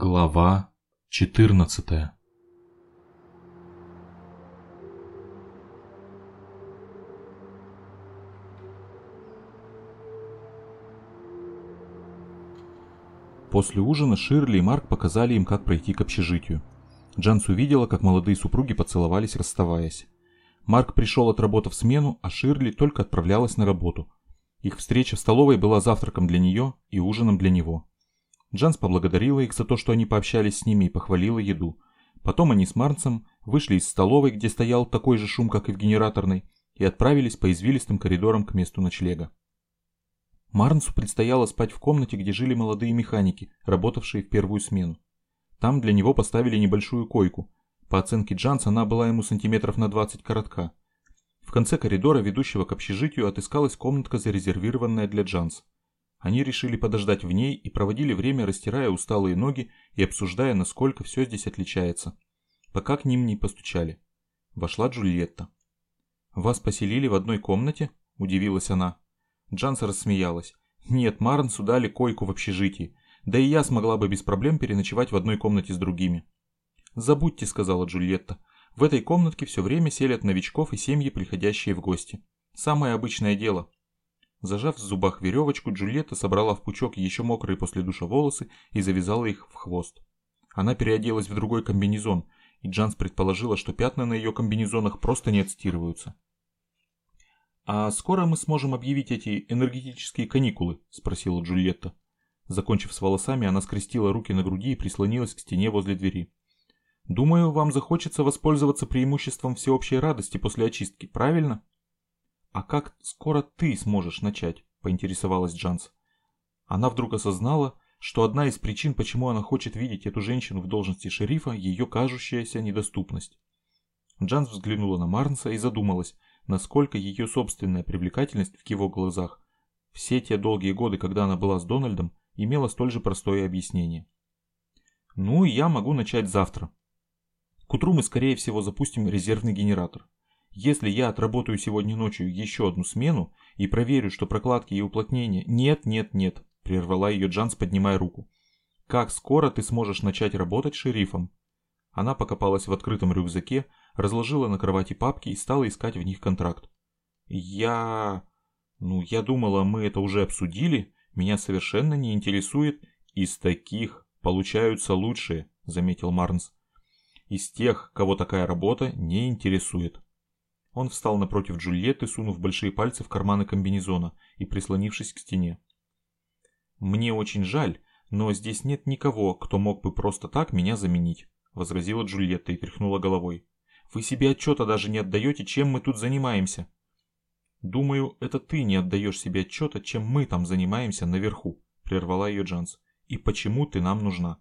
Глава 14 После ужина Ширли и Марк показали им, как пройти к общежитию. Джанс увидела, как молодые супруги поцеловались, расставаясь. Марк пришел отработав смену, а Ширли только отправлялась на работу. Их встреча в столовой была завтраком для нее и ужином для него. Джанс поблагодарила их за то, что они пообщались с ними и похвалила еду. Потом они с Марнсом вышли из столовой, где стоял такой же шум, как и в генераторной, и отправились по извилистым коридорам к месту ночлега. Марнсу предстояло спать в комнате, где жили молодые механики, работавшие в первую смену. Там для него поставили небольшую койку. По оценке Джанс она была ему сантиметров на 20 коротка. В конце коридора, ведущего к общежитию, отыскалась комнатка, зарезервированная для Джанс. Они решили подождать в ней и проводили время, растирая усталые ноги и обсуждая, насколько все здесь отличается. Пока к ним не постучали. Вошла Джульетта. «Вас поселили в одной комнате?» – удивилась она. Джанс рассмеялась. «Нет, Марнсу дали койку в общежитии. Да и я смогла бы без проблем переночевать в одной комнате с другими». «Забудьте», – сказала Джульетта. «В этой комнатке все время селят новичков и семьи, приходящие в гости. Самое обычное дело. Зажав в зубах веревочку, Джульетта собрала в пучок еще мокрые после душа волосы и завязала их в хвост. Она переоделась в другой комбинезон, и Джанс предположила, что пятна на ее комбинезонах просто не отстирываются. «А скоро мы сможем объявить эти энергетические каникулы?» – спросила Джульетта. Закончив с волосами, она скрестила руки на груди и прислонилась к стене возле двери. «Думаю, вам захочется воспользоваться преимуществом всеобщей радости после очистки, правильно?» «А как скоро ты сможешь начать?» – поинтересовалась Джанс. Она вдруг осознала, что одна из причин, почему она хочет видеть эту женщину в должности шерифа, ее кажущаяся недоступность. Джанс взглянула на Марнса и задумалась, насколько ее собственная привлекательность в его глазах все те долгие годы, когда она была с Дональдом, имела столь же простое объяснение. «Ну, я могу начать завтра. К утру мы, скорее всего, запустим резервный генератор. Если я отработаю сегодня ночью еще одну смену и проверю, что прокладки и уплотнения... Нет, нет, нет, прервала ее Джанс, поднимая руку. Как скоро ты сможешь начать работать шерифом? Она покопалась в открытом рюкзаке, разложила на кровати папки и стала искать в них контракт. Я... Ну, я думала, мы это уже обсудили. Меня совершенно не интересует. Из таких получаются лучшие, заметил Марнс. Из тех, кого такая работа не интересует. Он встал напротив Джульетты, сунув большие пальцы в карманы комбинезона и прислонившись к стене. «Мне очень жаль, но здесь нет никого, кто мог бы просто так меня заменить», возразила Джульетта и тряхнула головой. «Вы себе отчета даже не отдаете, чем мы тут занимаемся». «Думаю, это ты не отдаешь себе отчета, чем мы там занимаемся наверху», прервала ее Джанс. «И почему ты нам нужна?»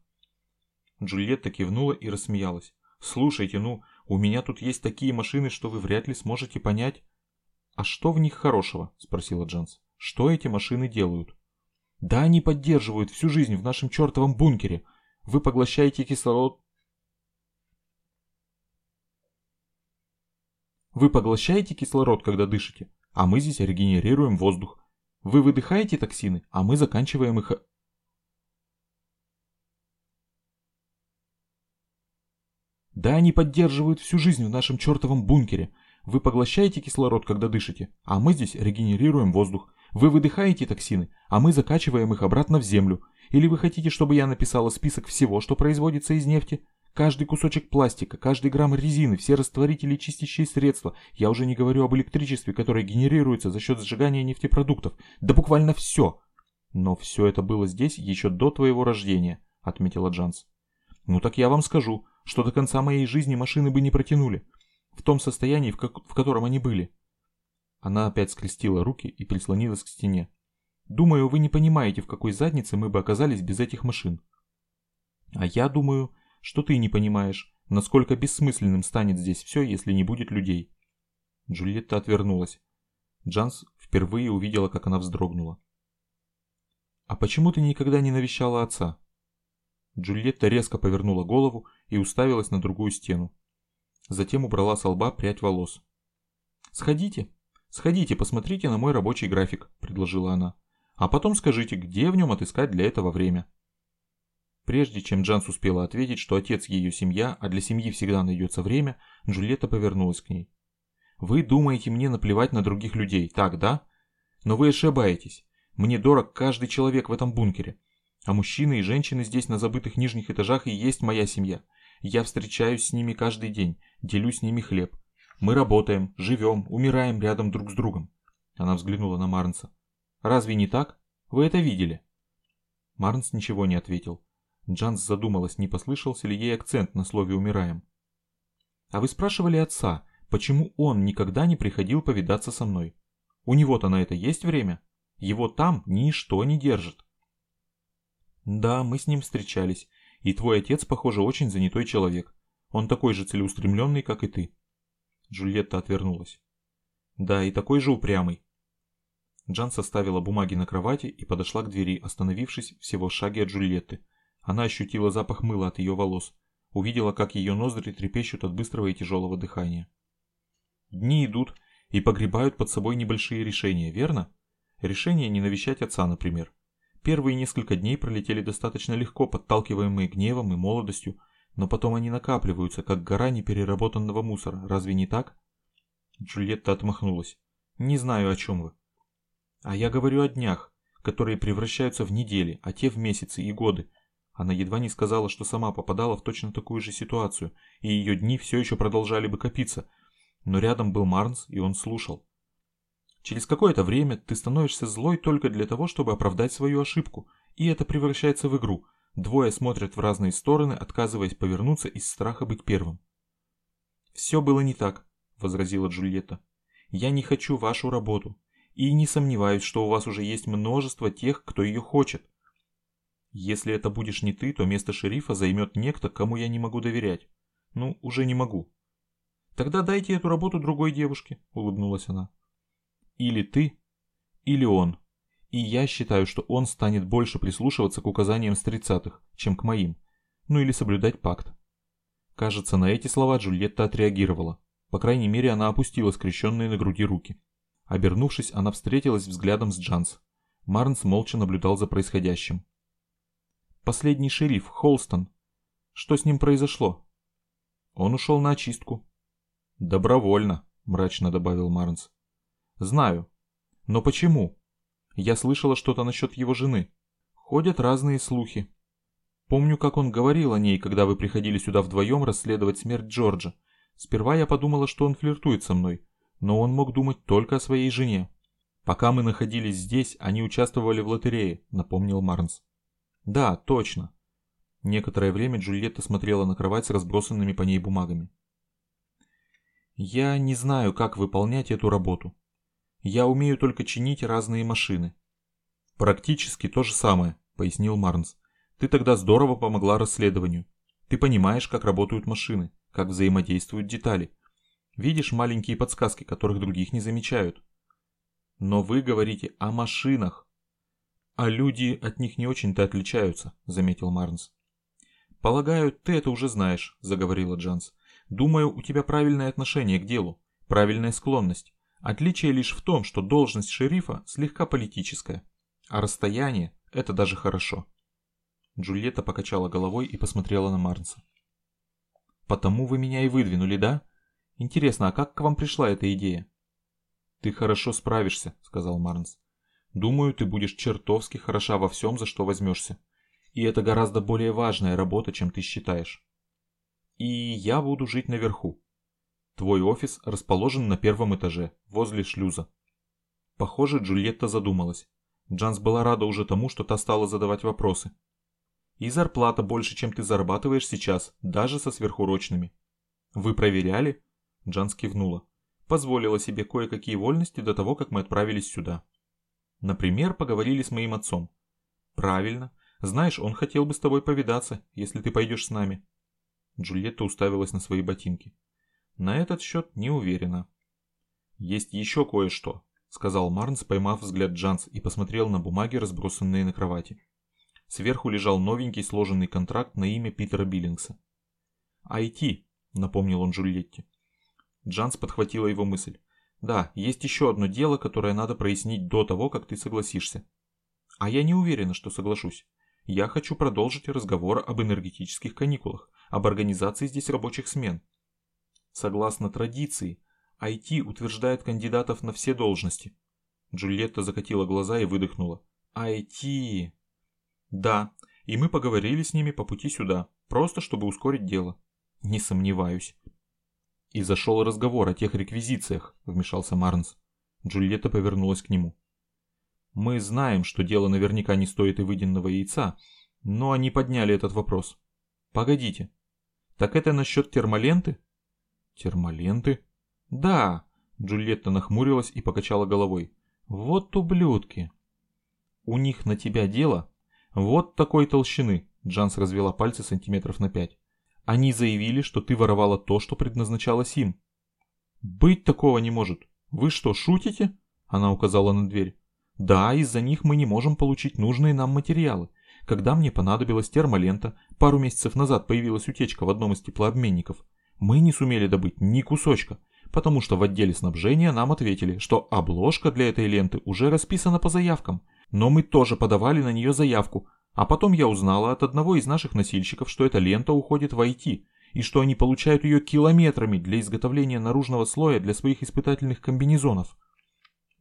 Джульетта кивнула и рассмеялась. «Слушайте, ну, у меня тут есть такие машины, что вы вряд ли сможете понять. А что в них хорошего? Спросила Джанс. Что эти машины делают? Да они поддерживают всю жизнь в нашем чертовом бункере. Вы поглощаете кислород... Вы поглощаете кислород, когда дышите, а мы здесь регенерируем воздух. Вы выдыхаете токсины, а мы заканчиваем их Да они поддерживают всю жизнь в нашем чертовом бункере. Вы поглощаете кислород, когда дышите, а мы здесь регенерируем воздух. Вы выдыхаете токсины, а мы закачиваем их обратно в землю. Или вы хотите, чтобы я написала список всего, что производится из нефти? Каждый кусочек пластика, каждый грамм резины, все растворители и чистящие средства. Я уже не говорю об электричестве, которое генерируется за счет сжигания нефтепродуктов. Да буквально все. Но все это было здесь еще до твоего рождения, отметила Джанс. Ну так я вам скажу что до конца моей жизни машины бы не протянули, в том состоянии, в, как, в котором они были. Она опять скрестила руки и прислонилась к стене. Думаю, вы не понимаете, в какой заднице мы бы оказались без этих машин. А я думаю, что ты не понимаешь, насколько бессмысленным станет здесь все, если не будет людей. Джульетта отвернулась. Джанс впервые увидела, как она вздрогнула. «А почему ты никогда не навещала отца?» Джульетта резко повернула голову и уставилась на другую стену. Затем убрала с лба прядь волос. «Сходите, сходите, посмотрите на мой рабочий график», – предложила она. «А потом скажите, где в нем отыскать для этого время». Прежде чем Джанс успела ответить, что отец ее семья, а для семьи всегда найдется время, Джульетта повернулась к ней. «Вы думаете мне наплевать на других людей, так, да? Но вы ошибаетесь. Мне дорог каждый человек в этом бункере. А мужчины и женщины здесь на забытых нижних этажах и есть моя семья. Я встречаюсь с ними каждый день, делю с ними хлеб. Мы работаем, живем, умираем рядом друг с другом. Она взглянула на Марнса. Разве не так? Вы это видели? Марнс ничего не ответил. Джанс задумалась, не послышался ли ей акцент на слове «умираем». «А вы спрашивали отца, почему он никогда не приходил повидаться со мной? У него-то на это есть время? Его там ничто не держит». «Да, мы с ним встречались, и твой отец, похоже, очень занятой человек. Он такой же целеустремленный, как и ты». Джульетта отвернулась. «Да, и такой же упрямый». Джан составила бумаги на кровати и подошла к двери, остановившись всего в шаге от Джульетты, она ощутила запах мыла от ее волос, увидела, как ее ноздри трепещут от быстрого и тяжелого дыхания. Дни идут и погребают под собой небольшие решения, верно? Решение не навещать отца, например. Первые несколько дней пролетели достаточно легко, подталкиваемые гневом и молодостью, но потом они накапливаются, как гора непереработанного мусора, разве не так? Джульетта отмахнулась. Не знаю, о чем вы. А я говорю о днях, которые превращаются в недели, а те в месяцы и годы, она едва не сказала, что сама попадала в точно такую же ситуацию, и ее дни все еще продолжали бы копиться. Но рядом был Марнс, и он слушал. Через какое-то время ты становишься злой только для того, чтобы оправдать свою ошибку, и это превращается в игру. Двое смотрят в разные стороны, отказываясь повернуться из страха быть первым. «Все было не так», — возразила Джульетта. «Я не хочу вашу работу, и не сомневаюсь, что у вас уже есть множество тех, кто ее хочет. Если это будешь не ты, то место шерифа займет некто, кому я не могу доверять. Ну, уже не могу. Тогда дайте эту работу другой девушке, улыбнулась она. Или ты, или он. И я считаю, что он станет больше прислушиваться к указаниям с тридцатых, чем к моим. Ну или соблюдать пакт. Кажется, на эти слова Джульетта отреагировала. По крайней мере, она опустила скрещенные на груди руки. Обернувшись, она встретилась взглядом с Джанс. Марнс молча наблюдал за происходящим. Последний шериф, Холстон. Что с ним произошло? Он ушел на очистку. Добровольно, мрачно добавил Марнс. Знаю. Но почему? Я слышала что-то насчет его жены. Ходят разные слухи. Помню, как он говорил о ней, когда вы приходили сюда вдвоем расследовать смерть Джорджа. Сперва я подумала, что он флиртует со мной, но он мог думать только о своей жене. Пока мы находились здесь, они участвовали в лотерее, напомнил Марнс. Да, точно. Некоторое время Джульетта смотрела на кровать с разбросанными по ней бумагами. Я не знаю, как выполнять эту работу. Я умею только чинить разные машины. Практически то же самое, пояснил Марнс. Ты тогда здорово помогла расследованию. Ты понимаешь, как работают машины, как взаимодействуют детали. Видишь маленькие подсказки, которых других не замечают. Но вы говорите о машинах. «А люди от них не очень-то отличаются», — заметил Марнс. «Полагаю, ты это уже знаешь», — заговорила Джанс. «Думаю, у тебя правильное отношение к делу, правильная склонность. Отличие лишь в том, что должность шерифа слегка политическая, а расстояние — это даже хорошо». Джульетта покачала головой и посмотрела на Марнса. «Потому вы меня и выдвинули, да? Интересно, а как к вам пришла эта идея?» «Ты хорошо справишься», — сказал Марнс. Думаю, ты будешь чертовски хороша во всем, за что возьмешься. И это гораздо более важная работа, чем ты считаешь. И я буду жить наверху. Твой офис расположен на первом этаже, возле шлюза. Похоже, Джульетта задумалась. Джанс была рада уже тому, что та стала задавать вопросы. И зарплата больше, чем ты зарабатываешь сейчас, даже со сверхурочными. Вы проверяли? Джанс кивнула. Позволила себе кое-какие вольности до того, как мы отправились сюда. Например, поговорили с моим отцом. Правильно. Знаешь, он хотел бы с тобой повидаться, если ты пойдешь с нами. Джульетта уставилась на свои ботинки. На этот счет не уверена. Есть еще кое-что, сказал Марнс, поймав взгляд Джанс и посмотрел на бумаги, разбросанные на кровати. Сверху лежал новенький сложенный контракт на имя Питера Биллингса. «IT», — напомнил он Джульетте. Джанс подхватила его мысль. Да, есть еще одно дело, которое надо прояснить до того, как ты согласишься. А я не уверена, что соглашусь. Я хочу продолжить разговор об энергетических каникулах, об организации здесь рабочих смен. Согласно традиции, IT утверждает кандидатов на все должности. Джульетта закатила глаза и выдохнула. IT. Да, и мы поговорили с ними по пути сюда, просто чтобы ускорить дело. Не сомневаюсь. И зашел разговор о тех реквизициях, вмешался Марнс. Джульетта повернулась к нему. Мы знаем, что дело наверняка не стоит и выеденного яйца, но они подняли этот вопрос. Погодите. Так это насчет термоленты? Термоленты? Да. Джульетта нахмурилась и покачала головой. Вот ублюдки. У них на тебя дело? Вот такой толщины. Джанс развела пальцы сантиметров на пять. Они заявили, что ты воровала то, что предназначалось им. Быть такого не может. Вы что, шутите? Она указала на дверь. Да, из-за них мы не можем получить нужные нам материалы. Когда мне понадобилась термолента, пару месяцев назад появилась утечка в одном из теплообменников. Мы не сумели добыть ни кусочка, потому что в отделе снабжения нам ответили, что обложка для этой ленты уже расписана по заявкам. Но мы тоже подавали на нее заявку, а потом я узнала от одного из наших носильщиков, что эта лента уходит в IT, и что они получают ее километрами для изготовления наружного слоя для своих испытательных комбинезонов.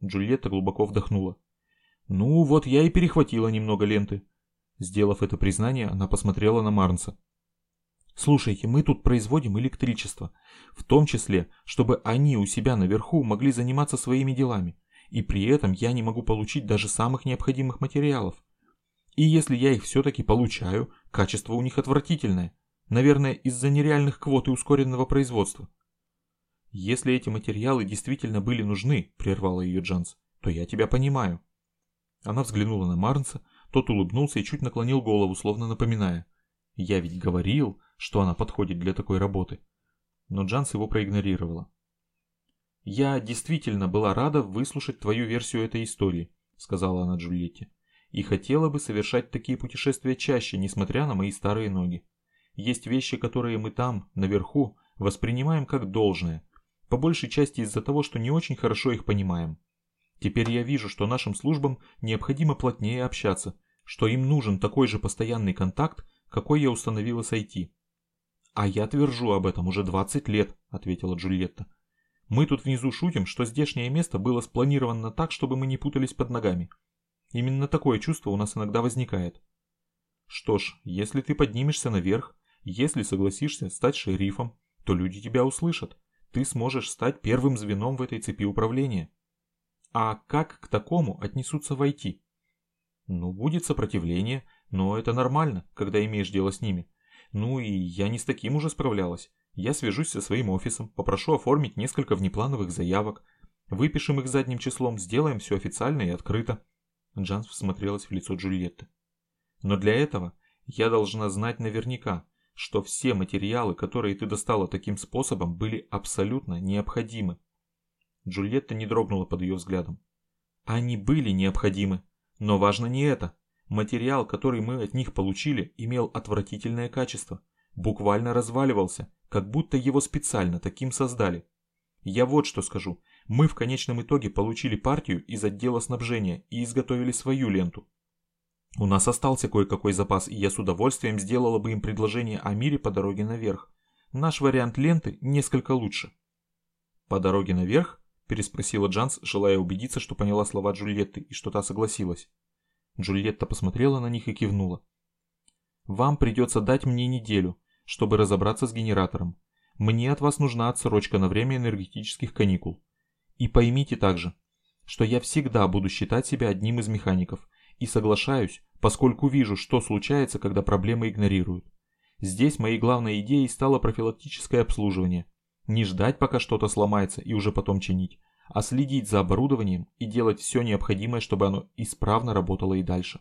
Джульетта глубоко вдохнула. Ну, вот я и перехватила немного ленты. Сделав это признание, она посмотрела на Марнса. Слушайте, мы тут производим электричество, в том числе, чтобы они у себя наверху могли заниматься своими делами, и при этом я не могу получить даже самых необходимых материалов. И если я их все-таки получаю, качество у них отвратительное. Наверное, из-за нереальных квот и ускоренного производства. Если эти материалы действительно были нужны, прервала ее Джанс, то я тебя понимаю. Она взглянула на Марнса, тот улыбнулся и чуть наклонил голову, словно напоминая. Я ведь говорил, что она подходит для такой работы. Но Джанс его проигнорировала. «Я действительно была рада выслушать твою версию этой истории», сказала она Джульетте и хотела бы совершать такие путешествия чаще, несмотря на мои старые ноги. Есть вещи, которые мы там, наверху, воспринимаем как должное, по большей части из-за того, что не очень хорошо их понимаем. Теперь я вижу, что нашим службам необходимо плотнее общаться, что им нужен такой же постоянный контакт, какой я установила с IT. «А я твержу об этом уже 20 лет», — ответила Джульетта. «Мы тут внизу шутим, что здешнее место было спланировано так, чтобы мы не путались под ногами. Именно такое чувство у нас иногда возникает. Что ж, если ты поднимешься наверх, если согласишься стать шерифом, то люди тебя услышат. Ты сможешь стать первым звеном в этой цепи управления. А как к такому отнесутся в IT? Ну, будет сопротивление, но это нормально, когда имеешь дело с ними. Ну и я не с таким уже справлялась. Я свяжусь со своим офисом, попрошу оформить несколько внеплановых заявок. Выпишем их задним числом, сделаем все официально и открыто. Джанс всмотрелась в лицо Джульетты. «Но для этого я должна знать наверняка, что все материалы, которые ты достала таким способом, были абсолютно необходимы». Джульетта не дрогнула под ее взглядом. «Они были необходимы, но важно не это. Материал, который мы от них получили, имел отвратительное качество, буквально разваливался, как будто его специально таким создали. Я вот что скажу, мы в конечном итоге получили партию из отдела снабжения и изготовили свою ленту. У нас остался кое-какой запас, и я с удовольствием сделала бы им предложение о мире по дороге наверх. Наш вариант ленты несколько лучше. «По дороге наверх?» – переспросила Джанс, желая убедиться, что поняла слова Джульетты и что та согласилась. Джульетта посмотрела на них и кивнула. «Вам придется дать мне неделю, чтобы разобраться с генератором. Мне от вас нужна отсрочка на время энергетических каникул. И поймите также, что я всегда буду считать себя одним из механиков и соглашаюсь, поскольку вижу, что случается, когда проблемы игнорируют. Здесь моей главной идеей стало профилактическое обслуживание. Не ждать, пока что-то сломается и уже потом чинить, а следить за оборудованием и делать все необходимое, чтобы оно исправно работало и дальше.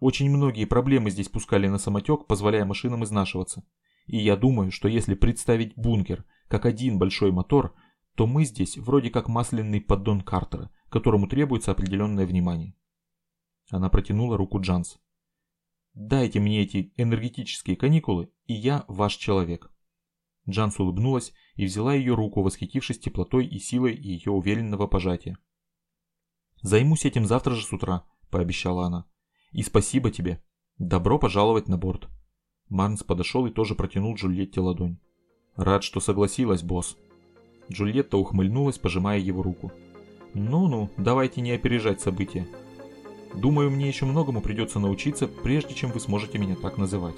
Очень многие проблемы здесь пускали на самотек, позволяя машинам изнашиваться. И я думаю, что если представить бункер как один большой мотор – то мы здесь вроде как масляный поддон Картера, которому требуется определенное внимание. Она протянула руку Джанс. «Дайте мне эти энергетические каникулы, и я ваш человек». Джанс улыбнулась и взяла ее руку, восхитившись теплотой и силой ее уверенного пожатия. «Займусь этим завтра же с утра», – пообещала она. «И спасибо тебе. «Добро пожаловать на борт». Марнс подошел и тоже протянул Джульетте ладонь. «Рад, что согласилась, босс». Джульетта ухмыльнулась, пожимая его руку. «Ну-ну, давайте не опережать события. Думаю, мне еще многому придется научиться, прежде чем вы сможете меня так называть».